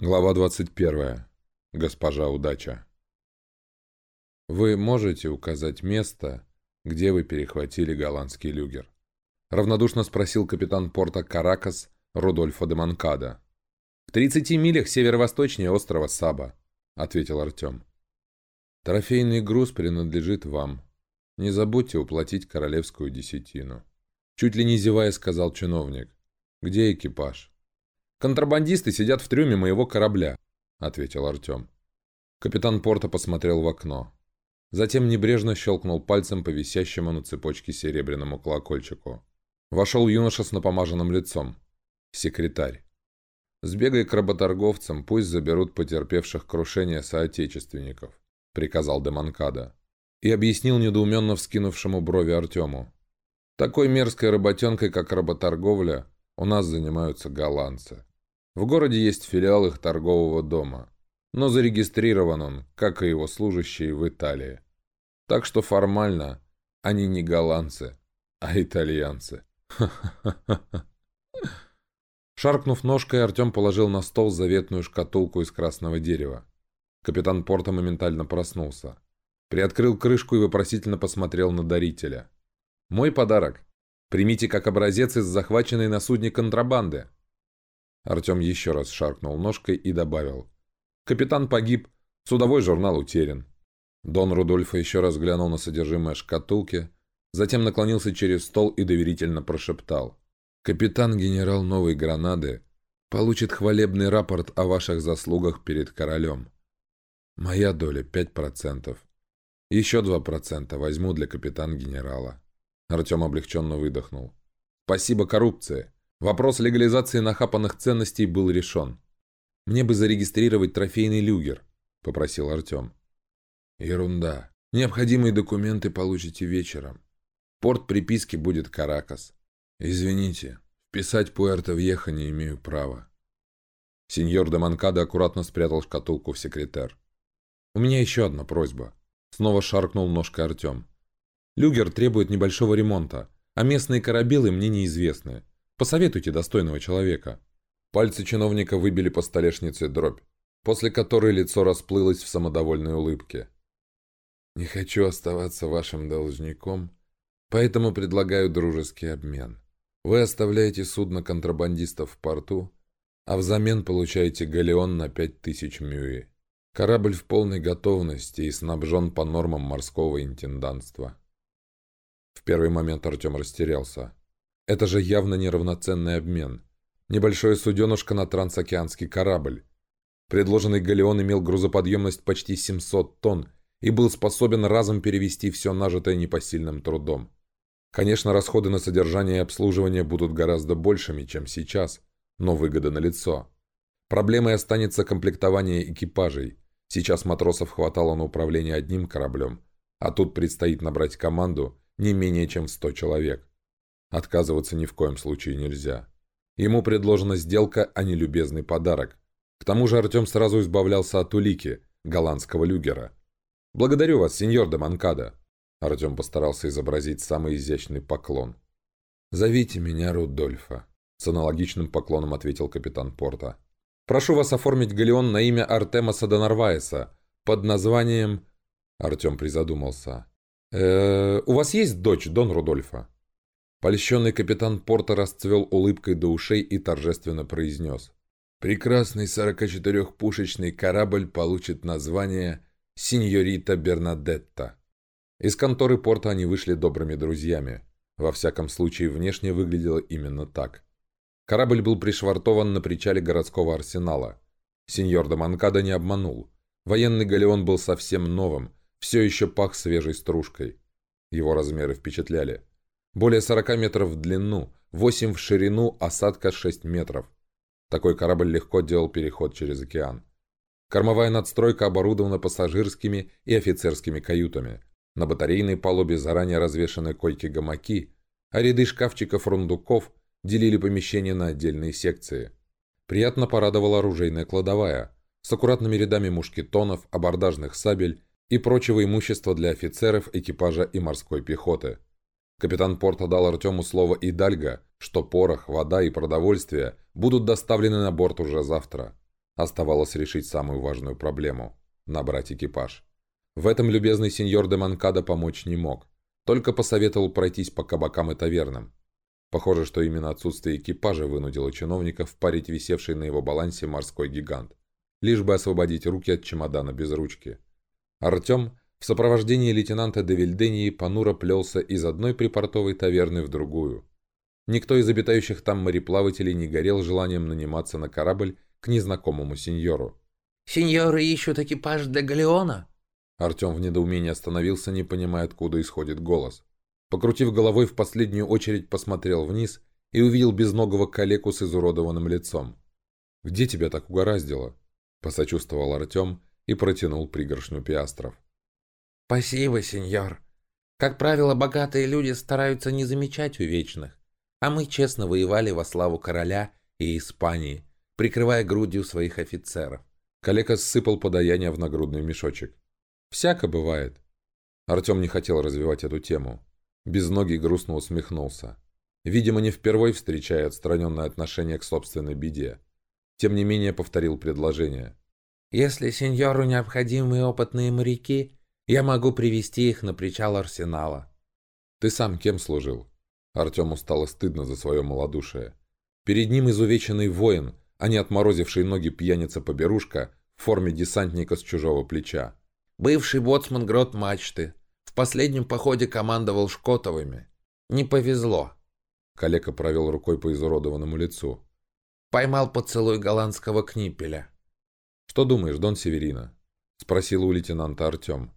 Глава 21. Госпожа Удача. Вы можете указать место, где вы перехватили голландский люгер? Равнодушно спросил капитан порта Каракас Рудольфо де Манкада. В 30 милях северо-восточнее острова Саба, ответил Артем. Трофейный груз принадлежит вам. Не забудьте уплатить королевскую десятину. Чуть ли не зевая, сказал чиновник. Где экипаж? «Контрабандисты сидят в трюме моего корабля», — ответил Артем. Капитан порта посмотрел в окно. Затем небрежно щелкнул пальцем по висящему на цепочке серебряному колокольчику. Вошел юноша с напомаженным лицом. Секретарь. «Сбегай к работорговцам, пусть заберут потерпевших крушение соотечественников», — приказал Демонкада. И объяснил недоуменно вскинувшему брови Артему. «Такой мерзкой работенкой, как работорговля, у нас занимаются голландцы. В городе есть филиал их торгового дома, но зарегистрирован он, как и его служащие, в Италии. Так что формально они не голландцы, а итальянцы. Шаркнув ножкой, Артем положил на стол заветную шкатулку из красного дерева. Капитан Порта моментально проснулся. Приоткрыл крышку и вопросительно посмотрел на дарителя. «Мой подарок. Примите как образец из захваченной на судне контрабанды. Артем еще раз шаркнул ножкой и добавил. «Капитан погиб, судовой журнал утерян». Дон Рудольфо еще раз глянул на содержимое шкатулки, затем наклонился через стол и доверительно прошептал. «Капитан-генерал Новой Гранады получит хвалебный рапорт о ваших заслугах перед королем. Моя доля пять процентов. Еще два процента возьму для капитан-генерала». Артем облегченно выдохнул. «Спасибо коррупции!» Вопрос легализации нахапанных ценностей был решен. «Мне бы зарегистрировать трофейный люгер», — попросил Артем. «Ерунда. Необходимые документы получите вечером. Порт приписки будет Каракас. Извините, вписать Пуэрто-Вьеха не имею права». Сеньор де Манкадо аккуратно спрятал шкатулку в секретарь. «У меня еще одна просьба», — снова шаркнул ножкой Артем. «Люгер требует небольшого ремонта, а местные корабелы мне неизвестны. Посоветуйте достойного человека». Пальцы чиновника выбили по столешнице дробь, после которой лицо расплылось в самодовольной улыбке. «Не хочу оставаться вашим должником, поэтому предлагаю дружеский обмен. Вы оставляете судно контрабандистов в порту, а взамен получаете галеон на пять тысяч мюи. Корабль в полной готовности и снабжен по нормам морского интендантства». В первый момент Артем растерялся. Это же явно неравноценный обмен. Небольшое суденышко на трансокеанский корабль. Предложенный галеон имел грузоподъемность почти 700 тонн и был способен разом перевести все нажитое непосильным трудом. Конечно, расходы на содержание и обслуживание будут гораздо большими, чем сейчас, но выгода налицо. Проблемой останется комплектование экипажей. Сейчас матросов хватало на управление одним кораблем, а тут предстоит набрать команду не менее чем 100 человек. Отказываться ни в коем случае нельзя. Ему предложена сделка, а не любезный подарок. К тому же Артем сразу избавлялся от улики, голландского люгера. «Благодарю вас, сеньор де Манкада!» Артем постарался изобразить самый изящный поклон. «Зовите меня Рудольфа», — с аналогичным поклоном ответил капитан порта. «Прошу вас оформить галеон на имя Артемаса де под названием...» Артем призадумался. «Э -э, «У вас есть дочь, Дон Рудольфа?» Польщенный капитан порта расцвел улыбкой до ушей и торжественно произнес. «Прекрасный 44-пушечный корабль получит название «Синьорита Бернадетта». Из конторы порта они вышли добрыми друзьями. Во всяком случае, внешне выглядело именно так. Корабль был пришвартован на причале городского арсенала. Сеньор де Манкадо не обманул. Военный галеон был совсем новым, все еще пах свежей стружкой. Его размеры впечатляли. Более 40 метров в длину, 8 в ширину, осадка 6 метров. Такой корабль легко делал переход через океан. Кормовая надстройка оборудована пассажирскими и офицерскими каютами. На батарейной палубе заранее развешаны койки-гамаки, а ряды шкафчиков-рундуков делили помещение на отдельные секции. Приятно порадовала оружейная кладовая с аккуратными рядами мушкетонов, абордажных сабель и прочего имущества для офицеров, экипажа и морской пехоты. Капитан Порта дал Артему слово «Идальго», что порох, вода и продовольствие будут доставлены на борт уже завтра. Оставалось решить самую важную проблему – набрать экипаж. В этом любезный сеньор де Манкадо помочь не мог, только посоветовал пройтись по кабакам и тавернам. Похоже, что именно отсутствие экипажа вынудило чиновников парить висевший на его балансе морской гигант, лишь бы освободить руки от чемодана без ручки. Артем в сопровождении лейтенанта Девильдении понуро плелся из одной припортовой таверны в другую. Никто из обитающих там мореплавателей не горел желанием наниматься на корабль к незнакомому сеньору. «Сеньоры ищут экипаж для Галеона?» Артем в недоумении остановился, не понимая, откуда исходит голос. Покрутив головой, в последнюю очередь посмотрел вниз и увидел безногого калеку с изуродованным лицом. «Где тебя так угораздило?» – посочувствовал Артем и протянул пригоршню пиастров. «Спасибо, сеньор. Как правило, богатые люди стараются не замечать увечных, а мы честно воевали во славу короля и Испании, прикрывая грудью своих офицеров». Калека ссыпал подаяние в нагрудный мешочек. «Всяко бывает». Артем не хотел развивать эту тему. Безногий грустно усмехнулся. Видимо, не впервой встречая отстраненное отношение к собственной беде. Тем не менее, повторил предложение. «Если сеньору необходимы опытные моряки, я могу привести их на причал Арсенала». «Ты сам кем служил?» Артему стало стыдно за свое малодушие. Перед ним изувеченный воин, а не отморозивший ноги пьяница-поберушка в форме десантника с чужого плеча. «Бывший боцман грот мачты, в последнем походе командовал Шкотовыми. Не повезло. Калека провел рукой по изуродованному лицу. Поймал поцелуй голландского книпеля. «Что думаешь, Дон Северина?» Спросил у лейтенанта Артем.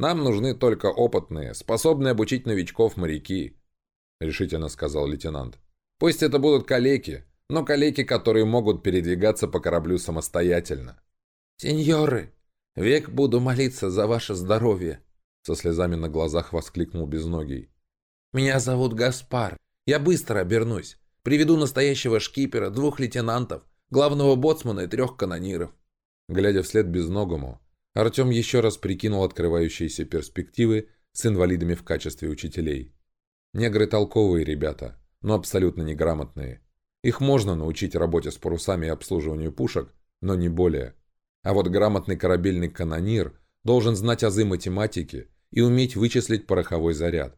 «Нам нужны только опытные, способные обучить новичков моряки», решительно сказал лейтенант. «Пусть это будут калеки, но калеки, которые могут передвигаться по кораблю самостоятельно». «Сеньоры, век буду молиться за ваше здоровье», со слезами на глазах воскликнул Безногий. «Меня зовут Гаспар. Я быстро обернусь. Приведу настоящего шкипера, двух лейтенантов, главного боцмана и трех канониров». Глядя вслед Безногому, Артем еще раз прикинул открывающиеся перспективы с инвалидами в качестве учителей. Негры толковые ребята, но абсолютно неграмотные. Их можно научить работе с парусами и обслуживанию пушек, но не более. А вот грамотный корабельный канонир должен знать азы математики и уметь вычислить пороховой заряд.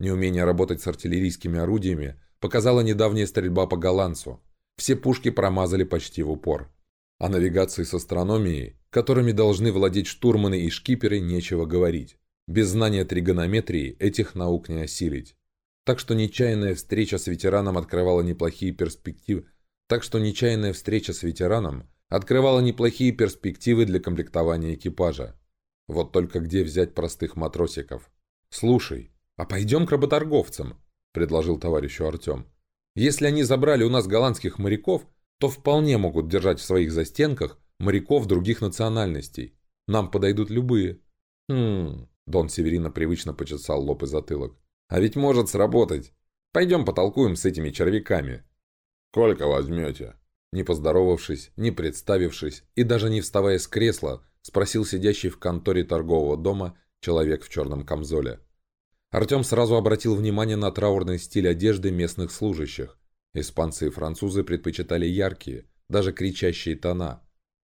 Неумение работать с артиллерийскими орудиями показала недавняя стрельба по голландцу. Все пушки промазали почти в упор. О навигации с астрономией, которыми должны владеть штурманы и шкиперы, нечего говорить. Без знания тригонометрии этих наук не осилить. Так что нечаянная встреча с ветераном открывала неплохие перспективы. Так что нечаянная встреча с ветераном открывала неплохие перспективы для комплектования экипажа. Вот только где взять простых матросиков? «Слушай, а пойдем к работорговцам», – предложил товарищу Артем. «Если они забрали у нас голландских моряков, то вполне могут держать в своих застенках моряков других национальностей. Нам подойдут любые». «Хм...» – Дон Северина привычно почесал лоб и затылок. «А ведь может сработать. Пойдем потолкуем с этими червяками». «Сколько возьмете?» Не поздоровавшись, не представившись и даже не вставая с кресла, спросил сидящий в конторе торгового дома человек в черном камзоле. Артем сразу обратил внимание на траурный стиль одежды местных служащих. Испанцы и французы предпочитали яркие, даже кричащие тона.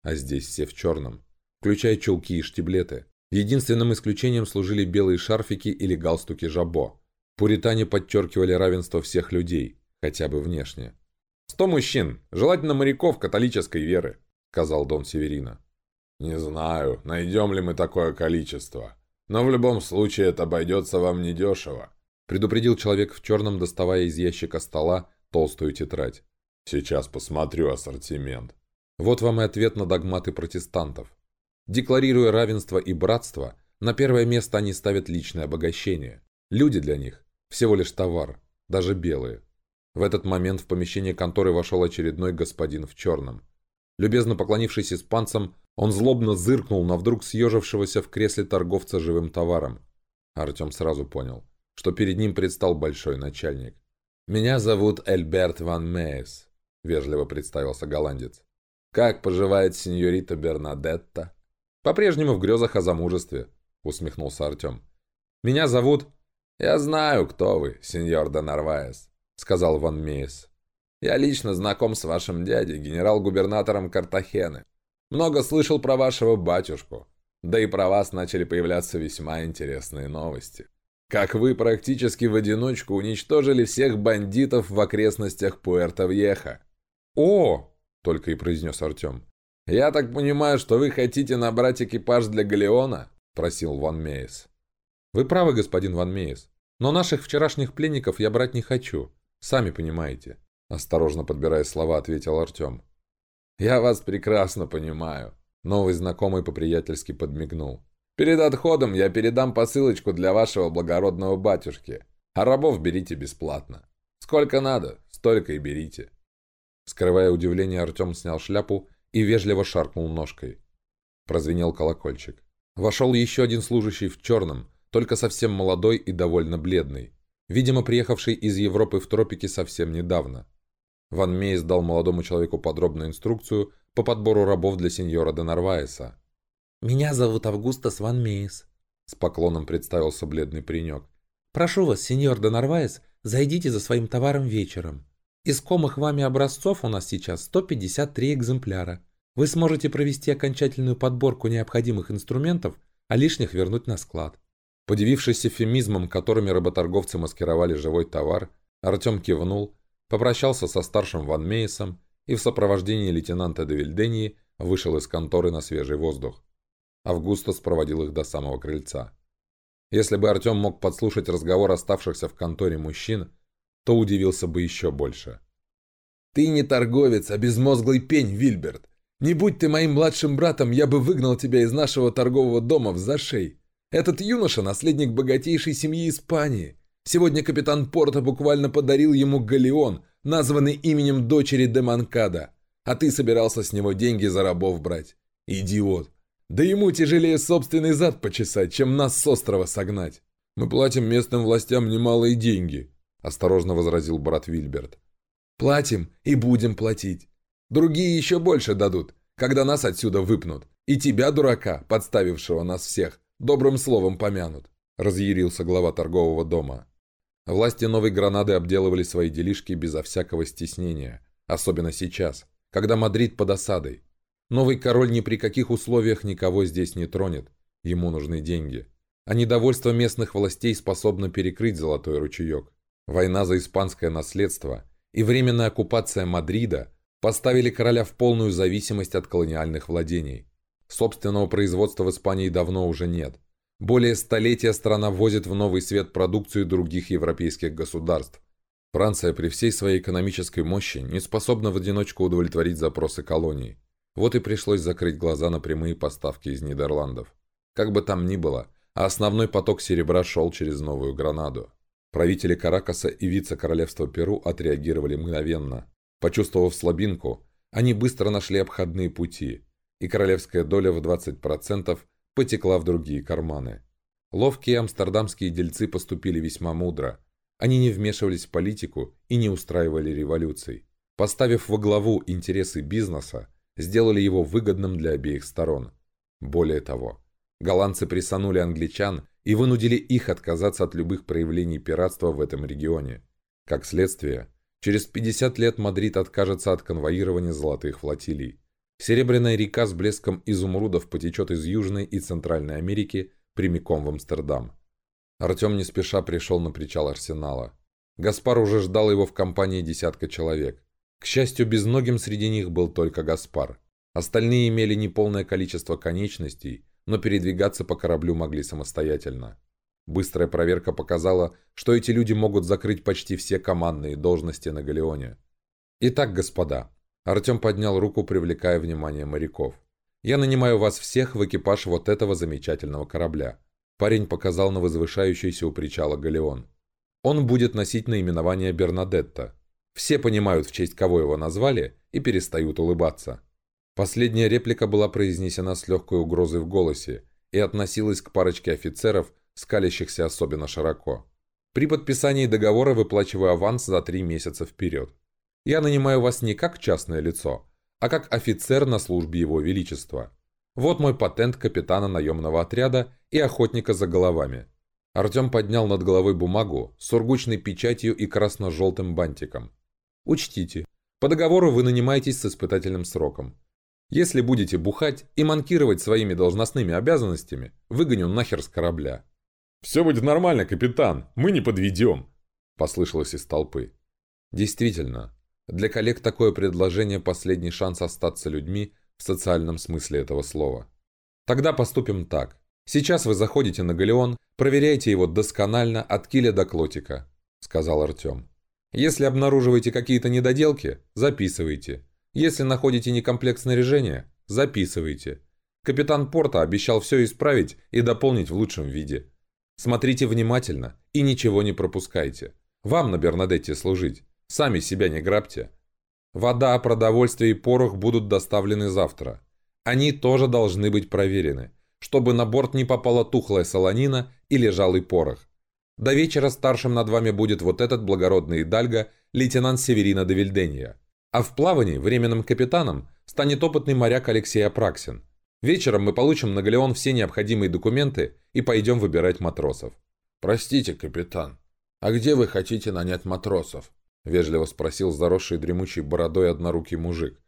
А здесь все в черном, включая чулки и штиблеты. Единственным исключением служили белые шарфики или галстуки жабо. Пуритане подчеркивали равенство всех людей, хотя бы внешне. «Сто мужчин, желательно моряков католической веры», — сказал Дон Северина. «Не знаю, найдем ли мы такое количество. Но в любом случае это обойдется вам недешево», — предупредил человек в черном, доставая из ящика стола толстую тетрадь. «Сейчас посмотрю ассортимент». Вот вам и ответ на догматы протестантов. Декларируя равенство и братство, на первое место они ставят личное обогащение. Люди для них – всего лишь товар, даже белые. В этот момент в помещение конторы вошел очередной господин в черном. Любезно поклонившись испанцам, он злобно зыркнул на вдруг съежившегося в кресле торговца живым товаром. Артем сразу понял, что перед ним предстал большой начальник. «Меня зовут Эльберт Ван Мейс», — вежливо представился голландец. «Как поживает сеньорита Бернадетта?» «По-прежнему в грезах о замужестве», — усмехнулся Артем. «Меня зовут...» «Я знаю, кто вы, сеньор де Нарваес», — сказал Ван Мейс. Я лично знаком с вашим дядей, генерал-губернатором Картахены. Много слышал про вашего батюшку. Да и про вас начали появляться весьма интересные новости. Как вы практически в одиночку уничтожили всех бандитов в окрестностях Пуэрто-Вьеха. «О!» — только и произнес Артем. «Я так понимаю, что вы хотите набрать экипаж для Галеона?» — просил Ван Мейс. «Вы правы, господин Ван Мейс. Но наших вчерашних пленников я брать не хочу. Сами понимаете». Осторожно подбирая слова, ответил Артем. «Я вас прекрасно понимаю», — новый знакомый по-приятельски подмигнул. «Перед отходом я передам посылочку для вашего благородного батюшки, а рабов берите бесплатно. Сколько надо, столько и берите». Скрывая удивление, Артем снял шляпу и вежливо шаркнул ножкой. Прозвенел колокольчик. Вошел еще один служащий в черном, только совсем молодой и довольно бледный. Видимо, приехавший из Европы в тропики совсем недавно. Ван Мейс дал молодому человеку подробную инструкцию по подбору рабов для сеньора де Нарваеса. «Меня зовут Августас Ван Мейс», — с поклоном представился бледный паренек. «Прошу вас, сеньор де Нарваес, зайдите за своим товаром вечером. Из комых вами образцов у нас сейчас 153 экземпляра. Вы сможете провести окончательную подборку необходимых инструментов, а лишних вернуть на склад». Подивившись эфемизмом, которыми работорговцы маскировали живой товар, Артем кивнул попрощался со старшим Ван Мейсом и в сопровождении лейтенанта де вышел из конторы на свежий воздух. Августус проводил их до самого крыльца. Если бы Артем мог подслушать разговор оставшихся в конторе мужчин, то удивился бы еще больше. «Ты не торговец, а безмозглый пень, Вильберт! Не будь ты моим младшим братом, я бы выгнал тебя из нашего торгового дома в зашей. Этот юноша – наследник богатейшей семьи Испании. Сегодня капитан Порта буквально подарил ему галеон, названный именем дочери де Манкада. А ты собирался с него деньги за рабов брать. Идиот. Да ему тяжелее собственный зад почесать, чем нас с острова согнать. Мы платим местным властям немалые деньги, осторожно возразил брат Вильберт. Платим и будем платить. Другие еще больше дадут, когда нас отсюда выпнут. И тебя, дурака, подставившего нас всех, добрым словом помянут. Разъярился глава торгового дома. Власти Новой Гранады обделывали свои делишки безо всякого стеснения, особенно сейчас, когда Мадрид под осадой. Новый король ни при каких условиях никого здесь не тронет, ему нужны деньги. А недовольство местных властей способно перекрыть золотой ручеек. Война за испанское наследство и временная оккупация Мадрида поставили короля в полную зависимость от колониальных владений. Собственного производства в Испании давно уже нет. Более столетия страна возит в новый свет продукцию других европейских государств. Франция при всей своей экономической мощи не способна в одиночку удовлетворить запросы колоний. Вот и пришлось закрыть глаза на прямые поставки из Нидерландов. Как бы там ни было, а основной поток серебра шел через Новую Гранаду. Правители Каракаса и вице-королевства Перу отреагировали мгновенно. Почувствовав слабинку, они быстро нашли обходные пути, и королевская доля в 20% потекла в другие карманы. Ловкие амстердамские дельцы поступили весьма мудро. Они не вмешивались в политику и не устраивали революций. Поставив во главу интересы бизнеса, сделали его выгодным для обеих сторон. Более того, голландцы присанули англичан и вынудили их отказаться от любых проявлений пиратства в этом регионе. Как следствие, через 50 лет Мадрид откажется от конвоирования золотых флотилий. Серебряная река с блеском изумрудов потечет из Южной и Центральной Америки прямиком в Амстердам. Артем не спеша пришел на причал Арсенала. Гаспар уже ждал его в компании десятка человек. К счастью, безногим среди них был только Гаспар. Остальные имели неполное количество конечностей, но передвигаться по кораблю могли самостоятельно. Быстрая проверка показала, что эти люди могут закрыть почти все командные должности на Галеоне. Итак, господа, Артем поднял руку, привлекая внимание моряков. «Я нанимаю вас всех в экипаж вот этого замечательного корабля». Парень показал на возвышающийся у причала галеон. Он будет носить наименование Бернадетта. Все понимают, в честь кого его назвали, и перестают улыбаться. Последняя реплика была произнесена с легкой угрозой в голосе и относилась к парочке офицеров, скалящихся особенно широко. При подписании договора выплачиваю аванс за три месяца вперед. Я нанимаю вас не как частное лицо, а как офицер на службе Его Величества. Вот мой патент капитана наемного отряда и охотника за головами». Артем поднял над головой бумагу с сургучной печатью и красно-желтым бантиком. «Учтите, По договору вы нанимаетесь с испытательным сроком. Если будете бухать и манкировать своими должностными обязанностями, выгоню нахер с корабля». «Все будет нормально, капитан, мы не подведем», – послышалось из толпы. Действительно, для коллег такое предложение – последний шанс остаться людьми в социальном смысле этого слова. Тогда поступим так. Сейчас вы заходите на Галеон, проверяйте его досконально от киля до клотика, сказал Артем. Если обнаруживаете какие-то недоделки, записывайте. Если находите некомплект снаряжения, записывайте. Капитан порта обещал все исправить и дополнить в лучшем виде. Смотрите внимательно и ничего не пропускайте. Вам на Бернадетте служить. Сами себя не грабьте. Вода, продовольствие и порох будут доставлены завтра. Они тоже должны быть проверены, чтобы на борт не попала тухлая солонина и лежалый порох. До вечера старшим над вами будет вот этот благородный идальго, лейтенант Северина де Вильденья. А в плавании временным капитаном станет опытный моряк Алексей Апраксин. Вечером мы получим на Галеон все необходимые документы и пойдем выбирать матросов. «Простите, капитан, а где вы хотите нанять матросов?» – вежливо спросил заросший дремучей бородой однорукий мужик,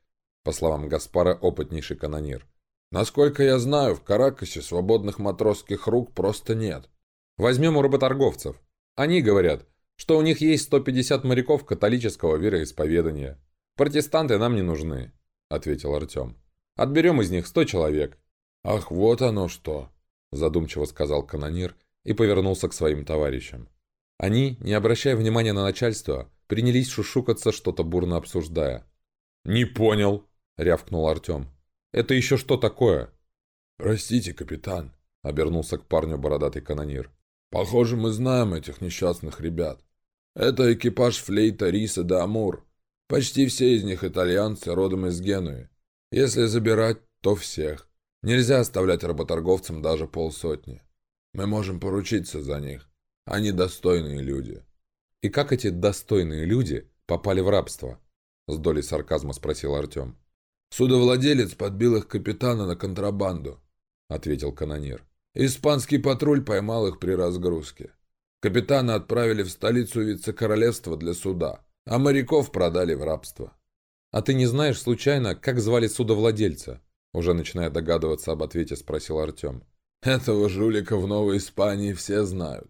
по словам Гаспара, опытнейший канонир. «Насколько я знаю, в Каракасе свободных матросских рук просто нет». «Возьмем у работорговцев. Они говорят, что у них есть 150 моряков католического вероисповедания. Протестанты нам не нужны», – ответил Артем. «Отберем из них 100 человек». «Ах, вот оно что!» – задумчиво сказал канонир и повернулся к своим товарищам. Они, не обращая внимания на начальство, принялись шушукаться, что-то бурно обсуждая. «Не понял», — рявкнул Артем. «Это еще что такое?» «Простите, капитан», — обернулся к парню бородатый канонир. «Похоже, мы знаем этих несчастных ребят. Это экипаж флейта Риса де Амур. Почти все из них итальянцы, родом из Генуи. Если забирать, то всех. Нельзя оставлять работорговцам даже полсотни. Мы можем поручиться за них. Они достойные люди». «И как эти достойные люди попали в рабство?» С долей сарказма спросил Артем. «Судовладелец подбил их капитана на контрабанду», — ответил канонир. «Испанский патруль поймал их при разгрузке. Капитана отправили в столицу вице-королевства для суда, а моряков продали в рабство». «А ты не знаешь, случайно, как звали судовладельца?» Уже начиная догадываться об ответе, спросил Артем. «Этого жулика в Новой Испании все знают.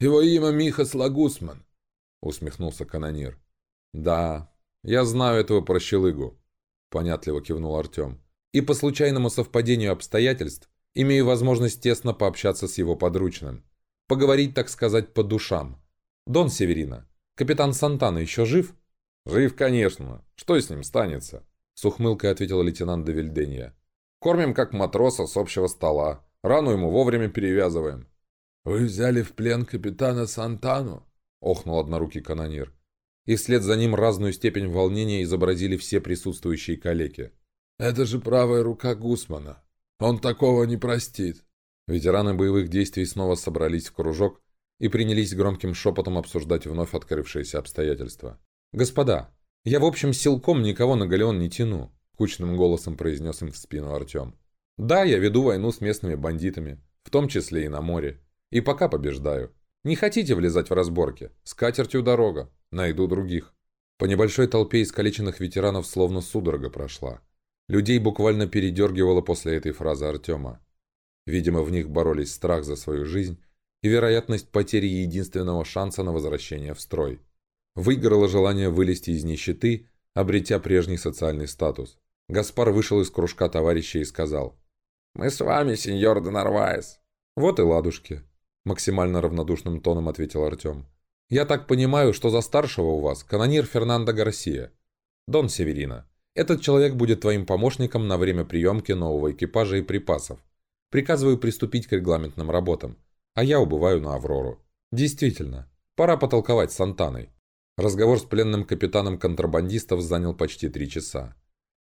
Его имя Михас Лагусман усмехнулся канонир. «Да, я знаю этого прощелыгу», — понятливо кивнул Артем. «И по случайному совпадению обстоятельств имею возможность тесно пообщаться с его подручным. Поговорить, так сказать, по душам. Дон Северина, капитан Сантана еще жив?» «Жив, конечно. Что с ним станется?» С ухмылкой ответил лейтенант Девильденья. «Кормим как матроса с общего стола. Рану ему вовремя перевязываем». «Вы взяли в плен капитана Сантану?» охнул однорукий канонир. И вслед за ним разную степень волнения изобразили все присутствующие калеки. «Это же правая рука Гусмана. Он такого не простит». Ветераны боевых действий снова собрались в кружок и принялись громким шепотом обсуждать вновь открывшиеся обстоятельства. «Господа, я в общем силком никого на галеон не тяну», — кучным голосом произнес им в спину Артем. «Да, я веду войну с местными бандитами, в том числе и на море, и пока побеждаю. Не хотите влезать в разборки? С катертью дорога. Найду других. По небольшой толпе искалеченных ветеранов словно судорога прошла. Людей буквально передергивало после этой фразы Артема. Видимо, в них боролись страх за свою жизнь и вероятность потери единственного шанса на возвращение в строй. Выиграло желание вылезти из нищеты, обретя прежний социальный статус. Гаспар вышел из кружка товарища и сказал. «Мы с вами, сеньор де Нарваес». «Вот и ладушки», максимально равнодушным тоном ответил Артем. «Я так понимаю, что за старшего у вас канонир Фернандо Гарсия. Дон Северина, этот человек будет твоим помощником на время приемки нового экипажа и припасов. Приказываю приступить к регламентным работам, а я убываю на Аврору. Действительно, пора потолковать с Сантаной». Разговор с пленным капитаном контрабандистов занял почти три часа.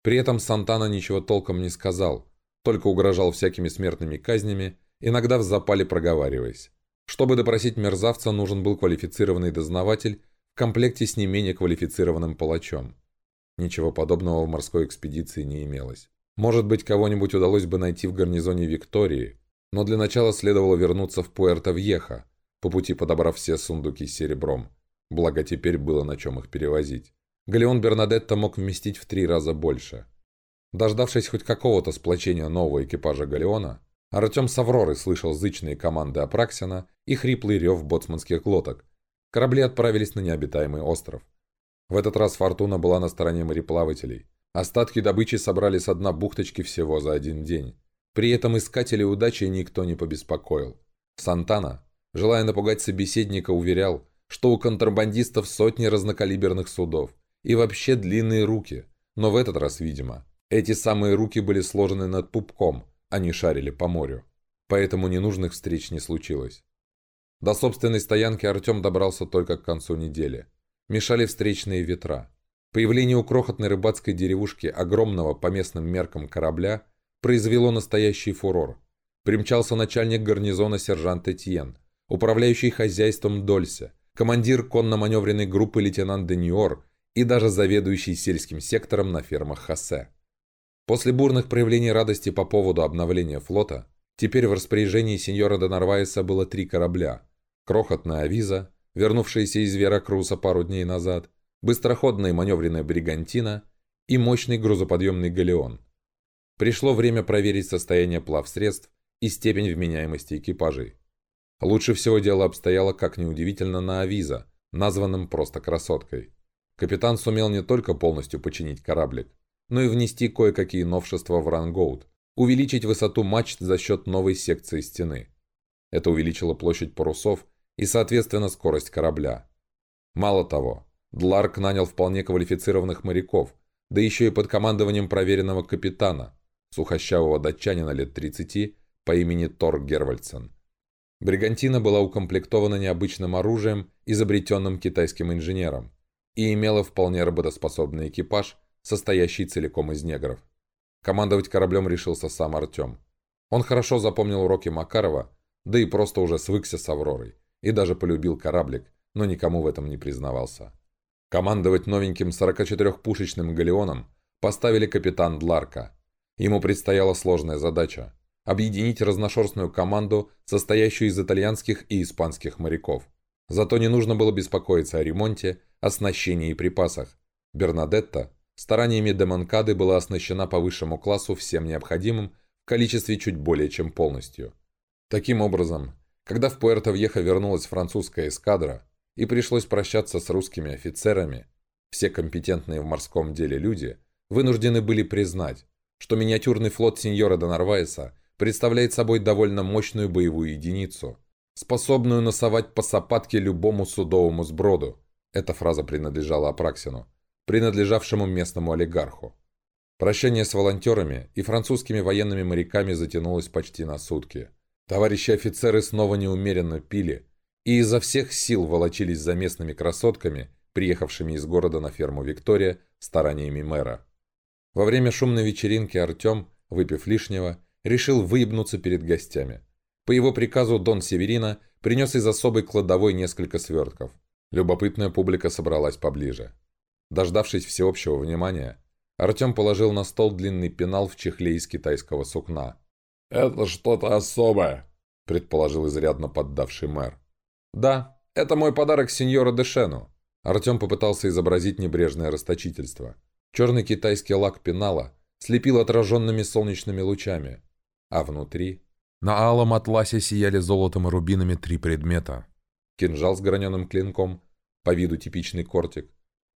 При этом Сантана ничего толком не сказал, только угрожал всякими смертными казнями иногда в запале проговариваясь. Чтобы допросить мерзавца, нужен был квалифицированный дознаватель в комплекте с не менее квалифицированным палачом. Ничего подобного в морской экспедиции не имелось. Может быть, кого-нибудь удалось бы найти в гарнизоне Виктории, но для начала следовало вернуться в Пуэрто-Вьеха, по пути подобрав все сундуки с серебром. Благо теперь было на чем их перевозить. Галеон Бернадетта мог вместить в три раза больше. Дождавшись хоть какого-то сплочения нового экипажа Галеона, Артем с Авророй слышал зычные команды Апраксина и хриплый рев боцманских лодок. Корабли отправились на необитаемый остров. В этот раз Фортуна была на стороне мореплавателей. Остатки добычи собрали с дна бухточки всего за один день. При этом искателей удачи никто не побеспокоил. Сантана, желая напугать собеседника, уверял, что у контрабандистов сотни разнокалиберных судов и вообще длинные руки. Но в этот раз, видимо, эти самые руки были сложены над пупком, а не шарили по морю. Поэтому ненужных встреч не случилось. До собственной стоянки Артем добрался только к концу недели. Мешали встречные ветра. Появление у крохотной рыбацкой деревушки огромного по местным меркам корабля произвело настоящий фурор. Примчался начальник гарнизона сержант Этьен, управляющий хозяйством Дольсе, командир конно-маневренной группы лейтенант Дениор и даже заведующий сельским сектором на фермах Хосе. После бурных проявлений радости по поводу обновления флота, теперь в распоряжении сеньора де Нарвайса было три корабля. Крохотная Авиза, вернувшаяся из Веракруса пару дней назад, быстроходная маневренная бригантина и мощный грузоподъемный галеон. Пришло время проверить состояние плавсредств и степень вменяемости экипажей. Лучше всего дело обстояло, как неудивительно, на Авиза, названном просто «красоткой». Капитан сумел не только полностью починить кораблик, но и внести кое-какие новшества в рангоут, увеличить высоту мачт за счет новой секции стены. Это увеличило площадь парусов и, соответственно, скорость корабля. Мало того, Дларк нанял вполне квалифицированных моряков, да еще и под командованием проверенного капитана, сухощавого датчанина лет 30 по имени Тор Гервальдсен. Бригантина была укомплектована необычным оружием, изобретенным китайским инженером, и имела вполне работоспособный экипаж, состоящий целиком из негров. Командовать кораблем решился сам Артем. Он хорошо запомнил уроки Макарова, да и просто уже свыкся с Авророй, и даже полюбил кораблик, но никому в этом не признавался. Командовать новеньким 44-пушечным галеоном поставили капитан Дларка. Ему предстояла сложная задача – объединить разношерстную команду, состоящую из итальянских и испанских моряков. Зато не нужно было беспокоиться о ремонте, оснащении и припасах. Бернадетта стараниями Демонкады была оснащена по высшему классу всем необходимым в количестве чуть более чем полностью. Таким образом, когда в Пуэрто-Вьехо вернулась французская эскадра, и пришлось прощаться с русскими офицерами, все компетентные в морском деле люди вынуждены были признать, что миниатюрный флот сеньора де представляет собой довольно мощную боевую единицу, способную носовать по сапатке любому судовому сброду. Эта фраза принадлежала Апраксину, принадлежавшему местному олигарху. Прощание с волонтерами и французскими военными моряками затянулось почти на сутки. Товарищи офицеры снова неумеренно пили, и изо всех сил волочились за местными красотками, приехавшими из города на ферму Виктория стараниями мэра. Во время шумной вечеринки Артем, выпив лишнего, решил выебнуться перед гостями. По его приказу Дон Северина принес из особой кладовой несколько свертков. Любопытная публика собралась поближе. Дождавшись всеобщего внимания, Артем положил на стол длинный пенал в чехле из китайского сукна. «Это что-то особое», — предположил изрядно поддавший мэр. «Да, это мой подарок сеньору Дешену». Артем попытался изобразить небрежное расточительство. Черный китайский лак пенала слепил отраженными солнечными лучами. А внутри... На алом атласе сияли золотом и рубинами три предмета. Кинжал с граненым клинком, по виду типичный кортик,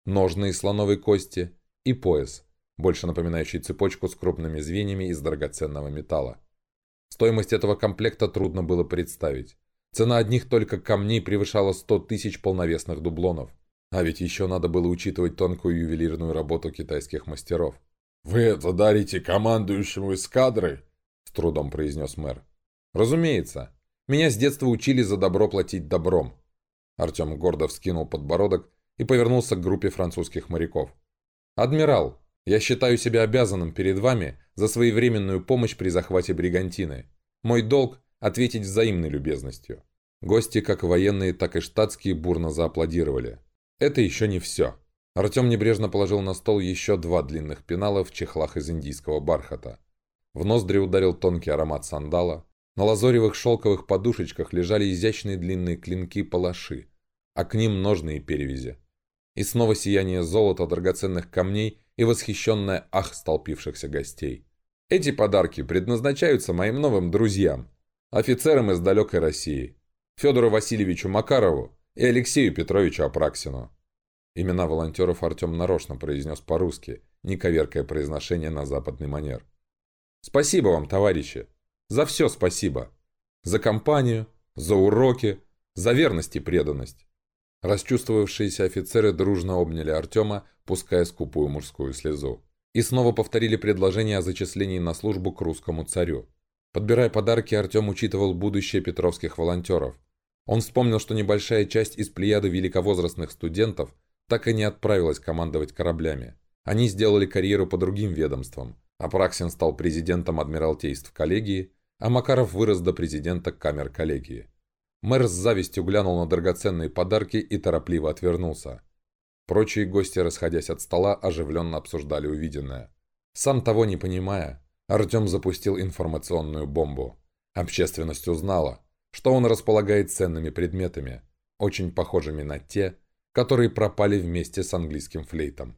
ножны из слоновой кости и пояс, больше напоминающий цепочку с крупными звеньями из драгоценного металла. Стоимость этого комплекта трудно было представить. Цена одних только камней превышала 100 тысяч полновесных дублонов. А ведь еще надо было учитывать тонкую ювелирную работу китайских мастеров. «Вы это дарите командующему эскадрой?» – с трудом произнес мэр. «Разумеется. Меня с детства учили за добро платить добром». Артем гордо вскинул подбородок и повернулся к группе французских моряков. «Адмирал, я считаю себя обязанным перед вами за своевременную помощь при захвате Бригантины. Мой долг ответить взаимной любезностью. Гости, как военные, так и штатские, бурно зааплодировали. Это еще не все. Артем небрежно положил на стол еще два длинных пенала в чехлах из индийского бархата. В ноздри ударил тонкий аромат сандала. На лазоревых шелковых подушечках лежали изящные длинные клинки-палаши, а к ним ножные перевязи. И снова сияние золота, драгоценных камней и восхищенное ах столпившихся гостей. Эти подарки предназначаются моим новым друзьям, офицерам из далекой России, Федору Васильевичу Макарову и Алексею Петровичу Апраксину. Имена волонтеров Артем нарочно произнес по-русски, не коверкая произношение на западный манер. «Спасибо вам, товарищи! За все спасибо! За компанию, за уроки, за верность и преданность!» Расчувствовавшиеся офицеры дружно обняли Артема, пуская скупую мужскую слезу. И снова повторили предложение о зачислении на службу к русскому царю. Подбирая подарки, Артем учитывал будущее петровских волонтеров. Он вспомнил, что небольшая часть из плеяды великовозрастных студентов так и не отправилась командовать кораблями. Они сделали карьеру по другим ведомствам. Апраксин стал президентом Адмиралтейств коллегии, а Макаров вырос до президента камер коллегии. Мэр с завистью глянул на драгоценные подарки и торопливо отвернулся. Прочие гости, расходясь от стола, оживленно обсуждали увиденное. Сам того не понимая, Артем запустил информационную бомбу. Общественность узнала, что он располагает ценными предметами, очень похожими на те, которые пропали вместе с английским флейтом.